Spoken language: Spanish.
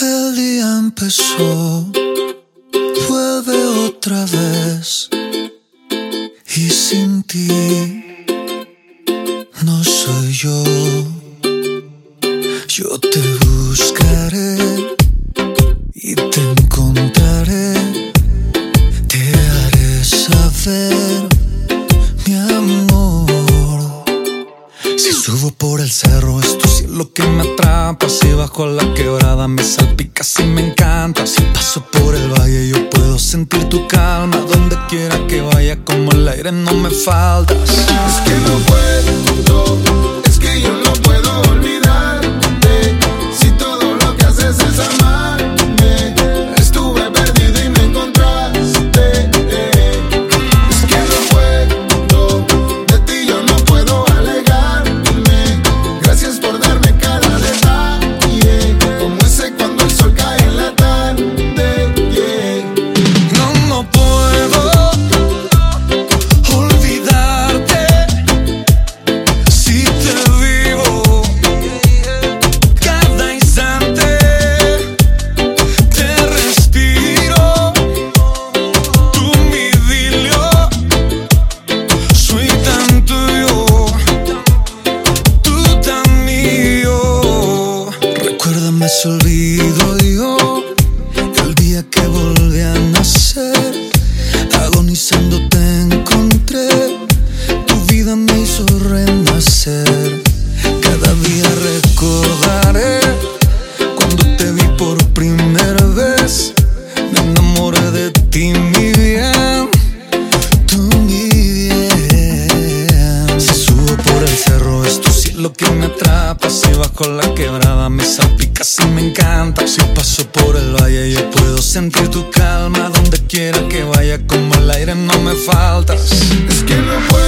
El día empezó, vuelve otra vez. Y sin ti no soy yo. Yo te buscaré por el cerro, es tu cielo que me atrapa. Si bajo la quebrada, me salpicas y me encanta. Si paso por el valle, yo puedo sentir tu calma. Donde quiera que vaya, como el aire, no me faltas. Es que no puedo, El día que volví a nacer, agonizando te encontré. Tu vida me hizo renacer. Cada día recordaré cuando te vi por primera vez. Me enamoré de ti, Si bajo la quebrada, me salpicas y me encanta. Si paso por el valle, yo puedo sentir tu calma. Donde quiera que vaya, como el aire, no me faltas. Es que no puedo